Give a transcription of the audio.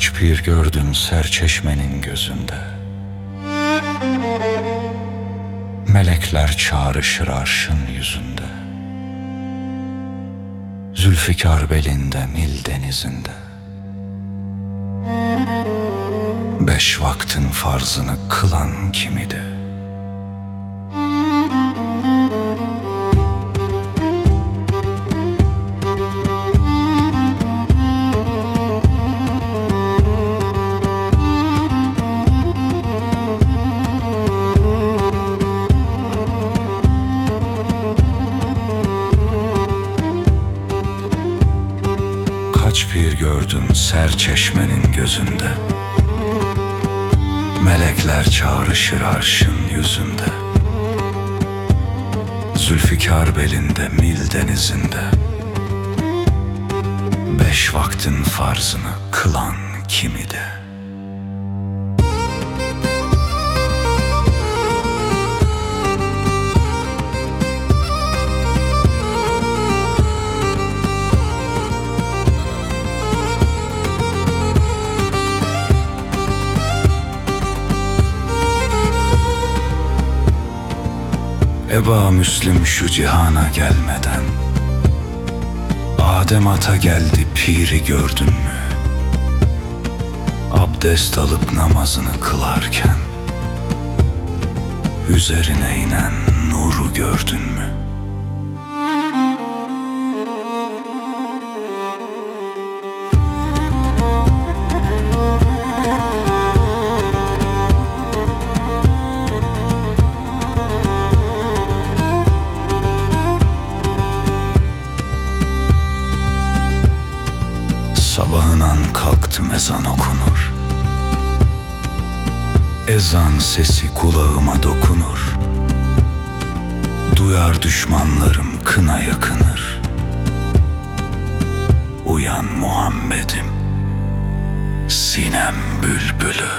Kaç pir gördüm serçeşmenin gözünde. Melekler çağrışır arşın yüzünde. Zülfikar belinde Nil denizinde. Beş vaktin farzını kılan kimidi? Kaç pir gördüm serçeşmenin gözünde? Melekler çağrışır arşın yüzünde. Zülfikar belinde Nil denizinde. Beş vaktin farzını kılan kimidi? Eba Müslim şu cihana gelmeden Adem ata geldi piri gördün mü? Abdest alıp namazını kılarken Üzerine inen nuru gördün mü? Sabahından kalktım ezan okunur. Ezan sesi kulağıma dokunur. Duyar düşmanlarım kına yakınır. Uyan Muhammed'im Sinem bülbülü